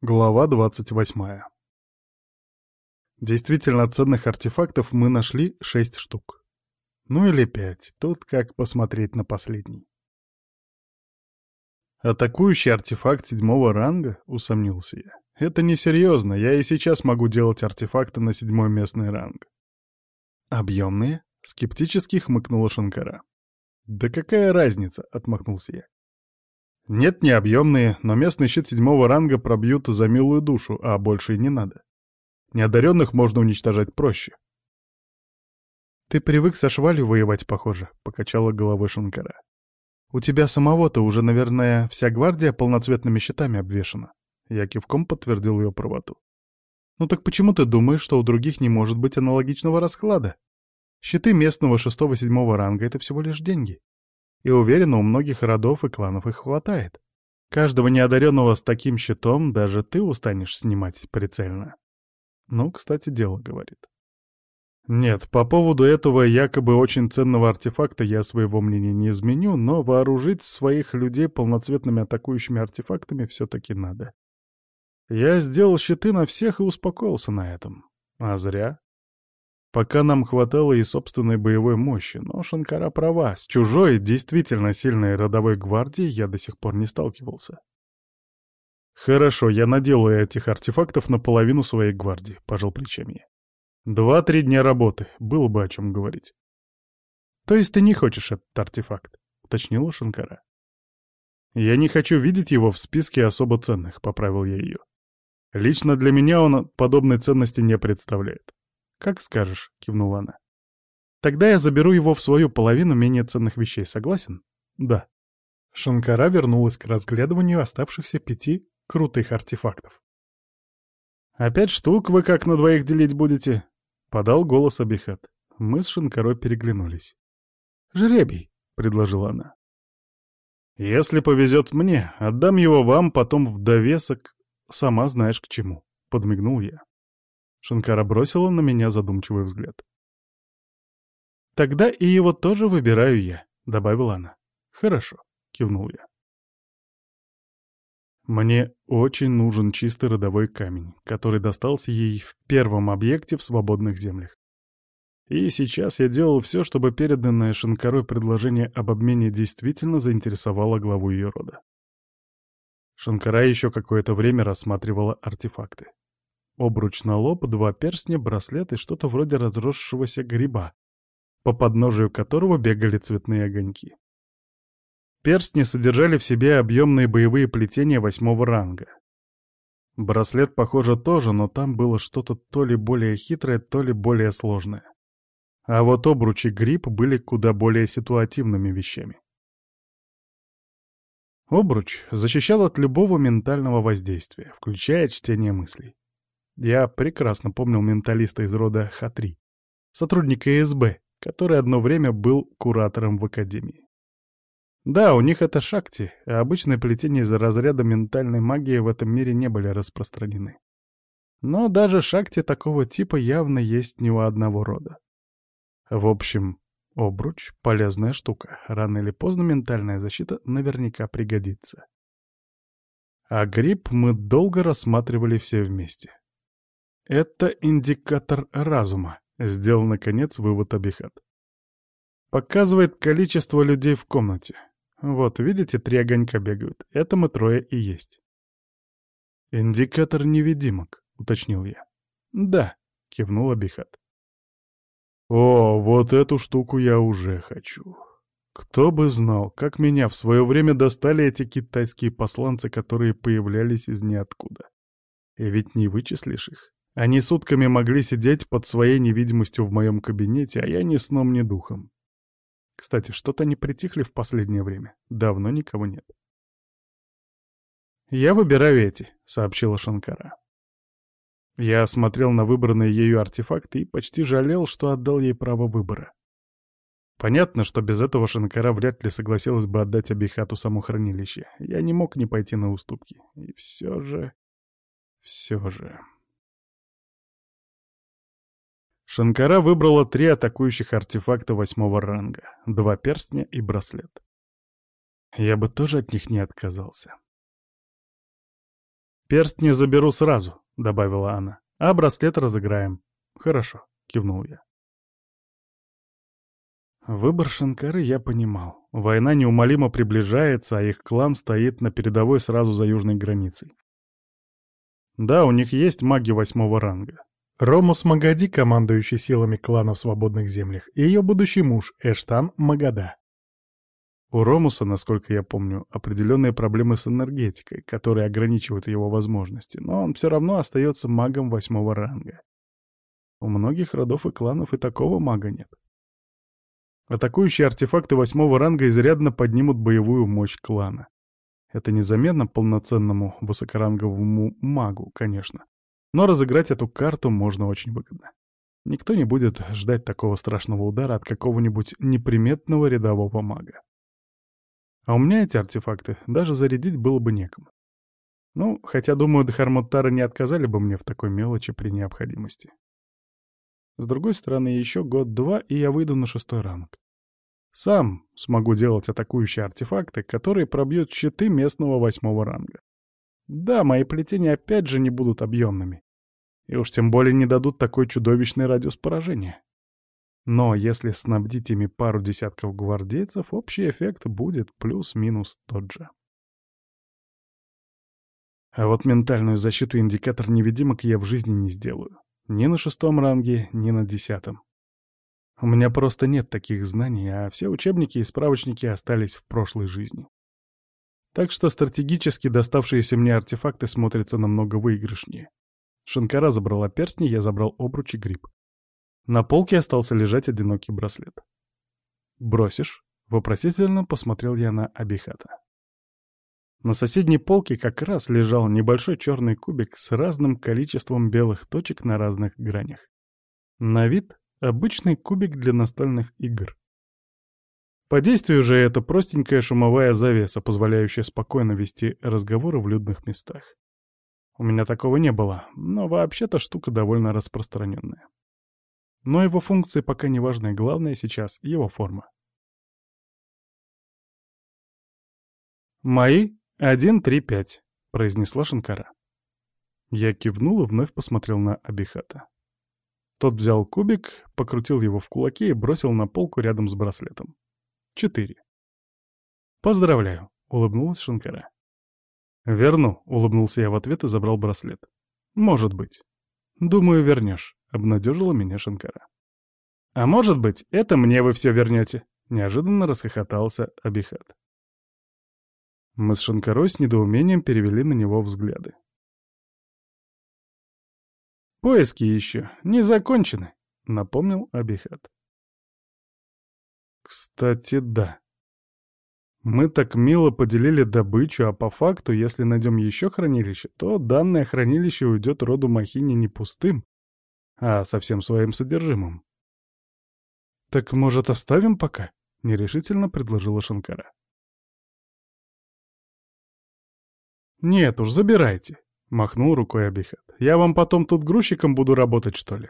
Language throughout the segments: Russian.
Глава 28. Действительно ценных артефактов мы нашли шесть штук. Ну или пять, тут как посмотреть на последний. Атакующий артефакт седьмого ранга, усомнился я. Это несерьезно, я и сейчас могу делать артефакты на седьмой местный ранг. Объемные? Скептически хмыкнула Шанкара. Да какая разница, отмахнулся я. Нет, не объемные, но местный щит седьмого ранга пробьют за милую душу, а больше и не надо. Неодаренных можно уничтожать проще. «Ты привык со швалью воевать, похоже», — покачала головой Шанкара. «У тебя самого-то уже, наверное, вся гвардия полноцветными щитами обвешана». Я кивком подтвердил ее правоту. «Ну так почему ты думаешь, что у других не может быть аналогичного расклада? Щиты местного шестого-седьмого ранга — это всего лишь деньги. И уверен, у многих родов и кланов их хватает. Каждого неодаренного с таким щитом даже ты устанешь снимать прицельно. Ну, кстати, дело говорит. Нет, по поводу этого якобы очень ценного артефакта я своего мнения не изменю, но вооружить своих людей полноцветными атакующими артефактами все-таки надо. Я сделал щиты на всех и успокоился на этом. А зря. Пока нам хватало и собственной боевой мощи, но Шанкара права, с чужой, действительно сильной родовой гвардией я до сих пор не сталкивался. «Хорошо, я наделаю этих артефактов наполовину своей гвардии», — пожал плечами. «Два-три дня работы, было бы о чем говорить». «То есть ты не хочешь этот артефакт?» — уточнила Шанкара. «Я не хочу видеть его в списке особо ценных», — поправил я ее. «Лично для меня он подобной ценности не представляет. «Как скажешь», — кивнула она. «Тогда я заберу его в свою половину менее ценных вещей, согласен?» «Да». Шанкара вернулась к разглядыванию оставшихся пяти крутых артефактов. «Опять штук вы как на двоих делить будете?» — подал голос Абихат. Мы с Шанкарой переглянулись. «Жребий», — предложила она. «Если повезет мне, отдам его вам потом в довесок, сама знаешь к чему», — подмигнул я. Шанкара бросила на меня задумчивый взгляд. «Тогда и его тоже выбираю я», — добавила она. «Хорошо», — кивнул я. Мне очень нужен чистый родовой камень, который достался ей в первом объекте в свободных землях. И сейчас я делал все, чтобы переданное Шанкарой предложение об обмене действительно заинтересовало главу ее рода. Шанкара еще какое-то время рассматривала артефакты. Обруч на лоб, два перстня, браслет и что-то вроде разросшегося гриба, по подножию которого бегали цветные огоньки. Перстни содержали в себе объемные боевые плетения восьмого ранга. Браслет, похоже, тоже, но там было что-то то ли более хитрое, то ли более сложное. А вот обруч и гриб были куда более ситуативными вещами. Обруч защищал от любого ментального воздействия, включая чтение мыслей. Я прекрасно помнил менталиста из рода Х-3, сотрудника СБ, который одно время был куратором в Академии. Да, у них это шакти, а обычные плетения из разряда ментальной магии в этом мире не были распространены. Но даже шакти такого типа явно есть не у одного рода. В общем, обруч — полезная штука. Рано или поздно ментальная защита наверняка пригодится. А гриб мы долго рассматривали все вместе. «Это индикатор разума», — сделал, наконец, вывод Абихат. «Показывает количество людей в комнате. Вот, видите, три огонька бегают. Это мы трое и есть». «Индикатор невидимок», — уточнил я. «Да», — кивнул Абихат. «О, вот эту штуку я уже хочу. Кто бы знал, как меня в свое время достали эти китайские посланцы, которые появлялись из ниоткуда. И ведь не вычислишь их. Они сутками могли сидеть под своей невидимостью в моем кабинете, а я ни сном, ни духом. Кстати, что-то они притихли в последнее время. Давно никого нет. «Я выбираю эти», — сообщила Шанкара. Я смотрел на выбранные ею артефакты и почти жалел, что отдал ей право выбора. Понятно, что без этого Шанкара вряд ли согласилась бы отдать Абихату само хранилище. Я не мог не пойти на уступки. И все же... Все же... Шанкара выбрала три атакующих артефакта восьмого ранга, два перстня и браслет. Я бы тоже от них не отказался. «Перстни заберу сразу», — добавила она. «А браслет разыграем». «Хорошо», — кивнул я. Выбор Шанкары я понимал. Война неумолимо приближается, а их клан стоит на передовой сразу за южной границей. Да, у них есть маги восьмого ранга. Ромус Магади, командующий силами клана в свободных землях, и ее будущий муж Эштан Магада. У Ромуса, насколько я помню, определенные проблемы с энергетикой, которые ограничивают его возможности, но он все равно остается магом восьмого ранга. У многих родов и кланов и такого мага нет. Атакующие артефакты восьмого ранга изрядно поднимут боевую мощь клана. Это незаметно полноценному высокоранговому магу, конечно. Но разыграть эту карту можно очень выгодно. Никто не будет ждать такого страшного удара от какого-нибудь неприметного рядового мага. А у меня эти артефакты даже зарядить было бы некому. Ну, хотя, думаю, Дхармоттары не отказали бы мне в такой мелочи при необходимости. С другой стороны, еще год-два, и я выйду на шестой ранг. Сам смогу делать атакующие артефакты, которые пробьют щиты местного восьмого ранга. Да, мои плетения опять же не будут объемными. И уж тем более не дадут такой чудовищный радиус поражения. Но если снабдить ими пару десятков гвардейцев, общий эффект будет плюс-минус тот же. А вот ментальную защиту индикатор невидимок я в жизни не сделаю. Ни на шестом ранге, ни на десятом. У меня просто нет таких знаний, а все учебники и справочники остались в прошлой жизни. Так что стратегически доставшиеся мне артефакты смотрятся намного выигрышнее. Шанкара забрала перстни, я забрал обруч и гриб. На полке остался лежать одинокий браслет. «Бросишь?» — вопросительно посмотрел я на Абихата. На соседней полке как раз лежал небольшой черный кубик с разным количеством белых точек на разных гранях. На вид — обычный кубик для настольных игр. По действию же это простенькая шумовая завеса, позволяющая спокойно вести разговоры в людных местах. У меня такого не было, но вообще-то штука довольно распространенная. Но его функции пока не важны, главное сейчас его форма. «Мои один, три, пять», — произнесла Шанкара. Я кивнул и вновь посмотрел на Абихата. Тот взял кубик, покрутил его в кулаке и бросил на полку рядом с браслетом. Четыре. «Поздравляю», — улыбнулась Шанкара. «Верну», — улыбнулся я в ответ и забрал браслет. «Может быть». «Думаю, вернешь», — обнадежила меня Шанкара. «А может быть, это мне вы все вернете?» — неожиданно расхохотался Абихат. Мы с Шанкарой с недоумением перевели на него взгляды. «Поиски еще не закончены», — напомнил Абихат. «Кстати, да. Мы так мило поделили добычу, а по факту, если найдем еще хранилище, то данное хранилище уйдет роду Махини не пустым, а со всем своим содержимым. «Так, может, оставим пока?» — нерешительно предложила Шанкара. «Нет уж, забирайте», — махнул рукой Абихат. «Я вам потом тут грузчиком буду работать, что ли?»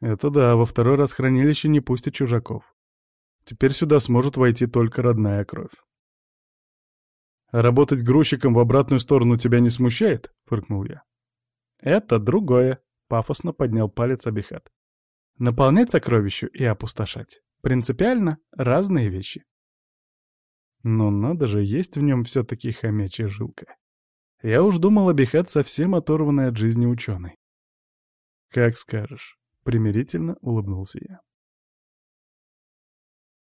«Это да, во второй раз хранилище не пустят чужаков. Теперь сюда сможет войти только родная кровь». «Работать грузчиком в обратную сторону тебя не смущает?» — фыркнул я. «Это другое», — пафосно поднял палец Абихат. «Наполнять сокровищу и опустошать. Принципиально разные вещи». Но надо же, есть в нем все-таки хомячья жилка. Я уж думал, Абихат совсем оторванный от жизни ученый. «Как скажешь», — примирительно улыбнулся я.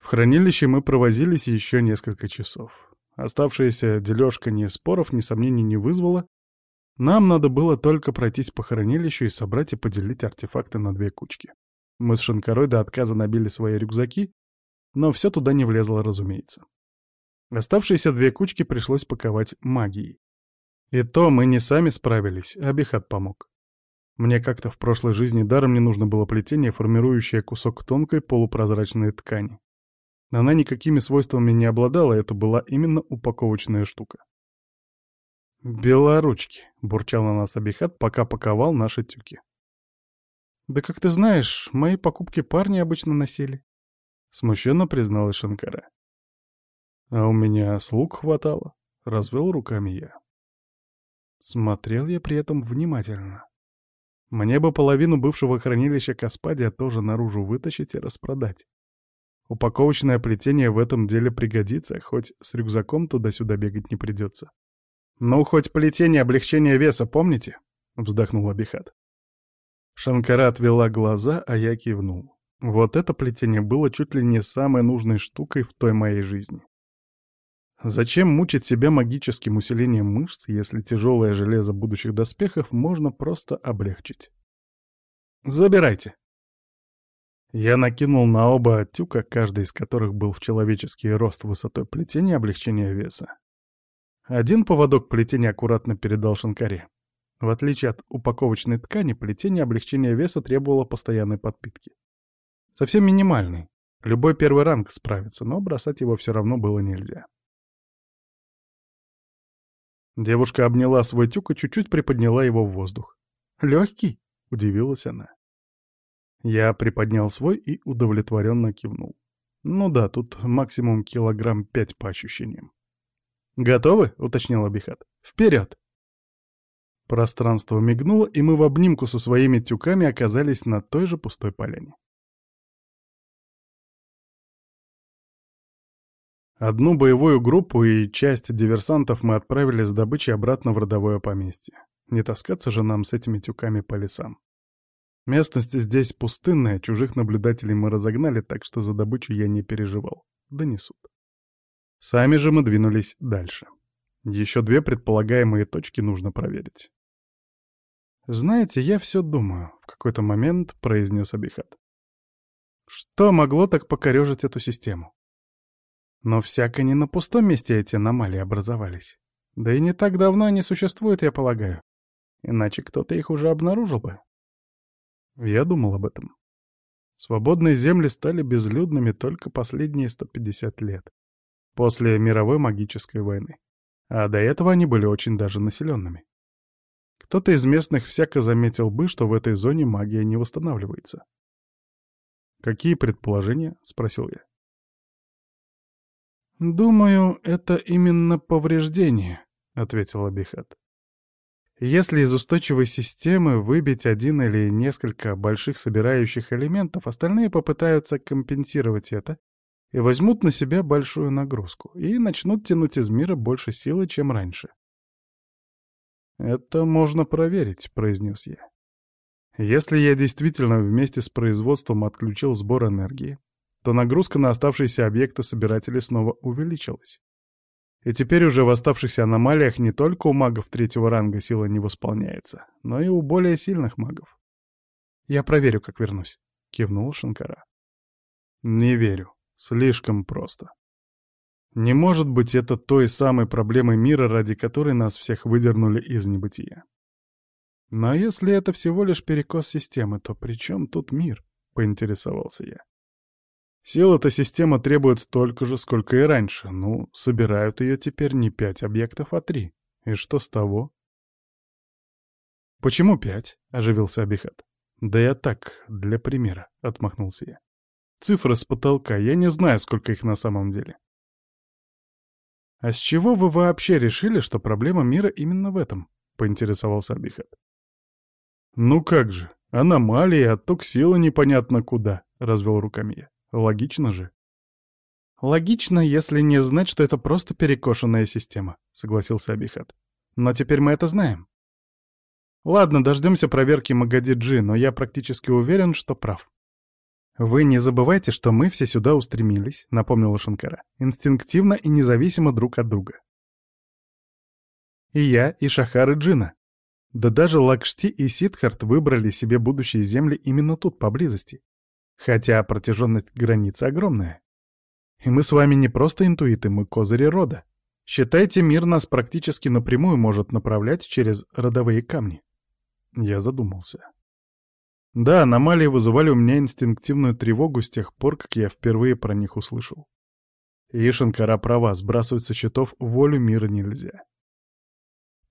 В хранилище мы провозились еще несколько часов. Оставшаяся дележка ни споров, ни сомнений не вызвала, нам надо было только пройтись по хранилищу и собрать и поделить артефакты на две кучки. Мы с Шанкарой до отказа набили свои рюкзаки, но все туда не влезло, разумеется. Оставшиеся две кучки пришлось паковать магией. И то мы не сами справились, а Бихат помог. Мне как-то в прошлой жизни даром не нужно было плетение, формирующее кусок тонкой полупрозрачной ткани. Она никакими свойствами не обладала, это была именно упаковочная штука. «Белоручки», — бурчал на нас Абихат, пока паковал наши тюки. «Да как ты знаешь, мои покупки парни обычно носили», — смущенно призналась Шанкара. «А у меня слуг хватало», — развел руками я. Смотрел я при этом внимательно. Мне бы половину бывшего хранилища Каспадия тоже наружу вытащить и распродать. Упаковочное плетение в этом деле пригодится, хоть с рюкзаком туда-сюда бегать не придется. «Ну, хоть плетение облегчения веса, помните?» — вздохнул Абихат. Шанкара отвела глаза, а я кивнул. Вот это плетение было чуть ли не самой нужной штукой в той моей жизни. Зачем мучить себя магическим усилением мышц, если тяжелое железо будущих доспехов можно просто облегчить? Забирайте. Я накинул на оба тюка, каждый из которых был в человеческий рост высотой плетения облегчения веса. Один поводок плетения аккуратно передал Шанкаре. В отличие от упаковочной ткани, плетение облегчения веса требовало постоянной подпитки. Совсем минимальный. Любой первый ранг справится, но бросать его все равно было нельзя. Девушка обняла свой тюк и чуть-чуть приподняла его в воздух. «Легкий?» — удивилась она. Я приподнял свой и удовлетворенно кивнул. Ну да, тут максимум килограмм пять по ощущениям. «Готовы?» — уточнил Абихат. «Вперед!» Пространство мигнуло, и мы в обнимку со своими тюками оказались на той же пустой поляне. Одну боевую группу и часть диверсантов мы отправили с добычей обратно в родовое поместье. Не таскаться же нам с этими тюками по лесам. Местность здесь пустынная, чужих наблюдателей мы разогнали, так что за добычу я не переживал. Донесут. Сами же мы двинулись дальше. Еще две предполагаемые точки нужно проверить. «Знаете, я все думаю», — в какой-то момент произнес Абихат. «Что могло так покорежить эту систему? Но всяко не на пустом месте эти аномалии образовались. Да и не так давно они существуют, я полагаю. Иначе кто-то их уже обнаружил бы. Я думал об этом. Свободные земли стали безлюдными только последние 150 лет, после мировой магической войны. А до этого они были очень даже населенными. Кто-то из местных всяко заметил бы, что в этой зоне магия не восстанавливается. «Какие предположения?» — спросил я. «Думаю, это именно повреждение», — ответил Абихат. «Если из устойчивой системы выбить один или несколько больших собирающих элементов, остальные попытаются компенсировать это и возьмут на себя большую нагрузку, и начнут тянуть из мира больше силы, чем раньше». «Это можно проверить», — произнес я. «Если я действительно вместе с производством отключил сбор энергии, то нагрузка на оставшиеся объекты собирателей снова увеличилась. И теперь уже в оставшихся аномалиях не только у магов третьего ранга сила не восполняется, но и у более сильных магов. «Я проверю, как вернусь», — кивнул Шанкара. «Не верю. Слишком просто. Не может быть это той самой проблемой мира, ради которой нас всех выдернули из небытия. Но если это всего лишь перекос системы, то при чем тут мир?» — поинтересовался я. Сил эта система требует столько же, сколько и раньше. Ну, собирают ее теперь не пять объектов, а три. И что с того? «Почему пять?» — оживился Абихат. «Да я так, для примера», — отмахнулся я. «Цифры с потолка, я не знаю, сколько их на самом деле». «А с чего вы вообще решили, что проблема мира именно в этом?» — поинтересовался Абихат. «Ну как же, аномалии, отток силы непонятно куда», — развел руками я. Логично же. Логично, если не знать, что это просто перекошенная система, согласился Абихат. Но теперь мы это знаем. Ладно, дождемся проверки Магади-Джи, но я практически уверен, что прав. «Вы не забывайте, что мы все сюда устремились», — напомнила Шанкара, «инстинктивно и независимо друг от друга. И я, и Шахар, и Джина. Да даже Лакшти и Сидхарт выбрали себе будущие земли именно тут, поблизости. Хотя протяженность границы огромная. И мы с вами не просто интуиты, мы козыри рода. Считайте, мир нас практически напрямую может направлять через родовые камни. Я задумался. Да, аномалии вызывали у меня инстинктивную тревогу с тех пор, как я впервые про них услышал. И Шанкара права, сбрасывать со счетов волю мира нельзя.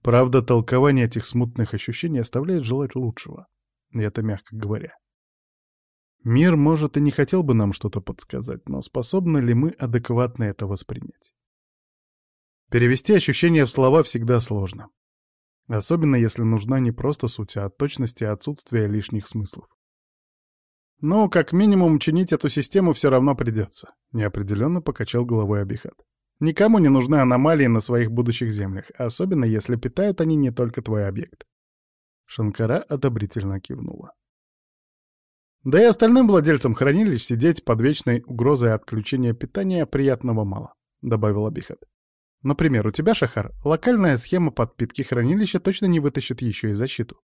Правда, толкование этих смутных ощущений оставляет желать лучшего. И это мягко говоря. Мир, может, и не хотел бы нам что-то подсказать, но способны ли мы адекватно это воспринять? Перевести ощущения в слова всегда сложно. Особенно если нужна не просто суть, а точность и отсутствие лишних смыслов. «Ну, как минимум, чинить эту систему все равно придется», — неопределенно покачал головой Абихат. «Никому не нужны аномалии на своих будущих землях, особенно если питают они не только твой объект». Шанкара одобрительно кивнула. Да и остальным владельцам хранилищ сидеть под вечной угрозой отключения питания приятного мало, — добавил Абихат. Например, у тебя, Шахар, локальная схема подпитки хранилища точно не вытащит еще и защиту.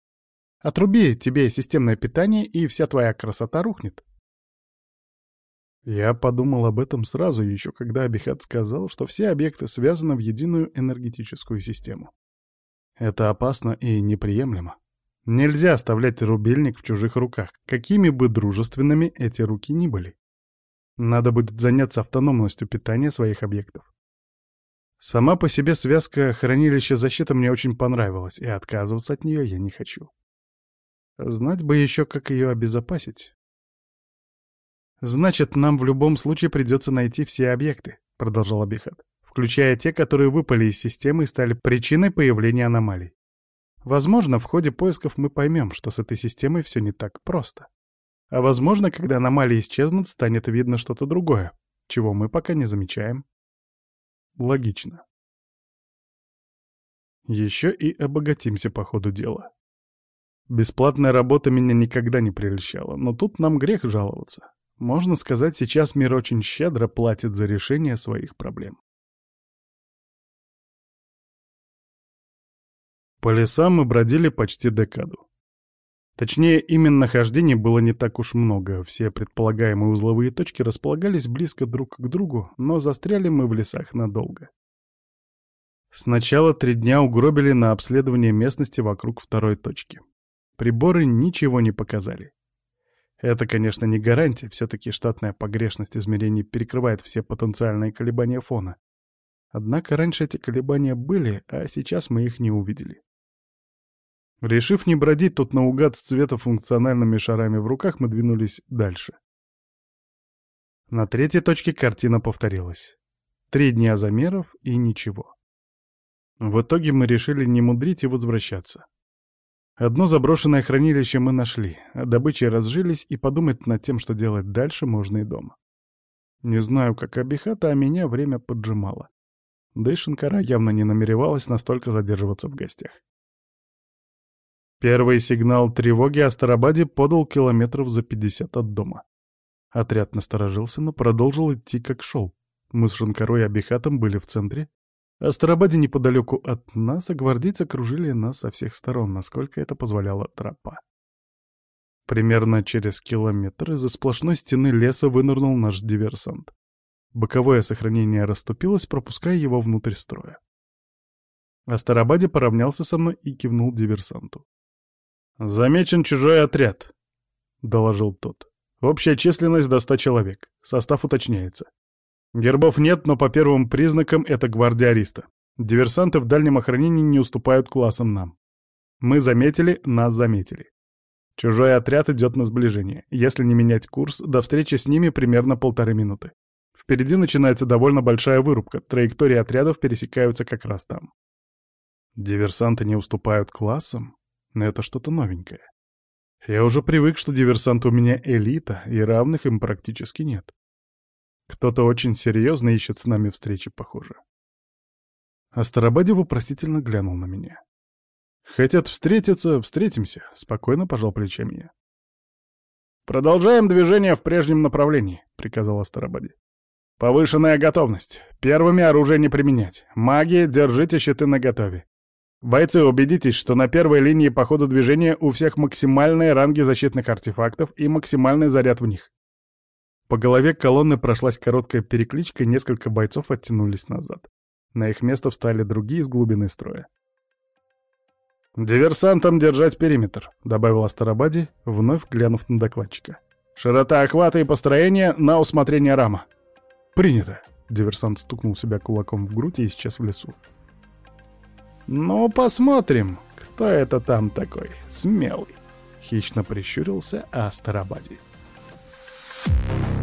Отруби тебе системное питание, и вся твоя красота рухнет. Я подумал об этом сразу, еще когда Абихат сказал, что все объекты связаны в единую энергетическую систему. Это опасно и неприемлемо. Нельзя оставлять рубильник в чужих руках, какими бы дружественными эти руки ни были. Надо будет заняться автономностью питания своих объектов. Сама по себе связка хранилища защиты мне очень понравилась, и отказываться от нее я не хочу. Знать бы еще, как ее обезопасить. «Значит, нам в любом случае придется найти все объекты», — продолжал Абихат, «включая те, которые выпали из системы и стали причиной появления аномалий. Возможно, в ходе поисков мы поймем, что с этой системой все не так просто. А возможно, когда аномалии исчезнут, станет видно что-то другое, чего мы пока не замечаем». Логично. Еще и обогатимся по ходу дела. Бесплатная работа меня никогда не прельщала, но тут нам грех жаловаться. Можно сказать, сейчас мир очень щедро платит за решение своих проблем. По лесам мы бродили почти декаду. Точнее, именно хождений было не так уж много, все предполагаемые узловые точки располагались близко друг к другу, но застряли мы в лесах надолго. Сначала три дня угробили на обследование местности вокруг второй точки. Приборы ничего не показали. Это, конечно, не гарантия, все-таки штатная погрешность измерений перекрывает все потенциальные колебания фона. Однако раньше эти колебания были, а сейчас мы их не увидели. Решив не бродить тут наугад с цветофункциональными шарами в руках, мы двинулись дальше. На третьей точке картина повторилась. Три дня замеров и ничего. В итоге мы решили не мудрить и возвращаться. Одно заброшенное хранилище мы нашли, а добычей разжились, и подумать над тем, что делать дальше, можно и дома. Не знаю, как Абихата, а меня время поджимало. Да и Шинкара явно не намеревалась настолько задерживаться в гостях. Первый сигнал тревоги Астарабаде подал километров за 50 от дома. Отряд насторожился, но продолжил идти как шел. Мы с Шинкарой и Абихатом были в центре, Астарабаде неподалеку от нас, а гвардейцы окружили нас со всех сторон, насколько это позволяла тропа. Примерно через километр из-за сплошной стены леса вынырнул наш диверсант. Боковое сохранение расступилось, пропуская его внутрь строя. Астарабаде поравнялся со мной и кивнул диверсанту. «Замечен чужой отряд», — доложил тот. «Общая численность до ста человек. Состав уточняется. Гербов нет, но по первым признакам это гвардия Ариста. Диверсанты в дальнем охранении не уступают классам нам. Мы заметили, нас заметили. Чужой отряд идет на сближение. Если не менять курс, до встречи с ними примерно полторы минуты. Впереди начинается довольно большая вырубка, траектории отрядов пересекаются как раз там. Диверсанты не уступают классам? Но это что-то новенькое. Я уже привык, что диверсанты у меня элита, и равных им практически нет. Кто-то очень серьезно ищет с нами встречи, похоже. Астарабаде вопросительно глянул на меня. «Хотят встретиться, встретимся», — спокойно пожал плечами я. «Продолжаем движение в прежнем направлении», — приказал Астарабаде. «Повышенная готовность. Первыми оружие не применять. Маги, держите щиты наготове. Бойцы, убедитесь, что на первой линии по ходу движения у всех максимальные ранги защитных артефактов и максимальный заряд в них. По голове колонны прошлась короткая перекличка, и несколько бойцов оттянулись назад. На их место встали другие из глубины строя. «Диверсантам держать периметр», — добавил Астарабаде, вновь глянув на докладчика. «Широта охвата и построения на усмотрение рама». «Принято», — диверсант стукнул себя кулаком в грудь и исчез в лесу. «Ну, посмотрим, кто это там такой смелый», — хищно прищурился Астарабаде. Thank